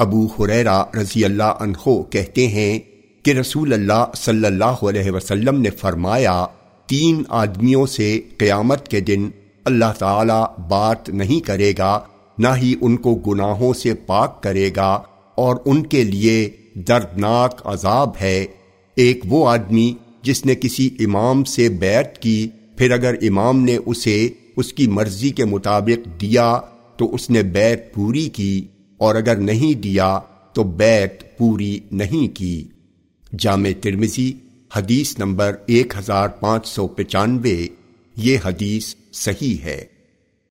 ابو حریرا رضی اللہ عنہ کہتے ہیں کہ رسول اللہ صلی اللہ علیہ وسلم نے فرمایا، تین آدمیوں سے قیامت کے دن اللہ تعالی بات نہیں کرے گا، نہ ہی ان کو گناہوں سے پاک کرے گا، اور ان کے لیے دردناک عذاب ہے۔ ایک وہ آدمی جس نے کسی امام سے بیعت کی، پھر اگر امام نے اسے اس کی مرضی کے مطابق دیا تو اس نے بیعت پوری کی۔ اور اگر نہیں دیا تو بیت پوری نہیں کی۔ جامع ترمزی حدیث نمبر ایک ہزار پانچ سو پچانوے، یہ حدیث صحیح ہے۔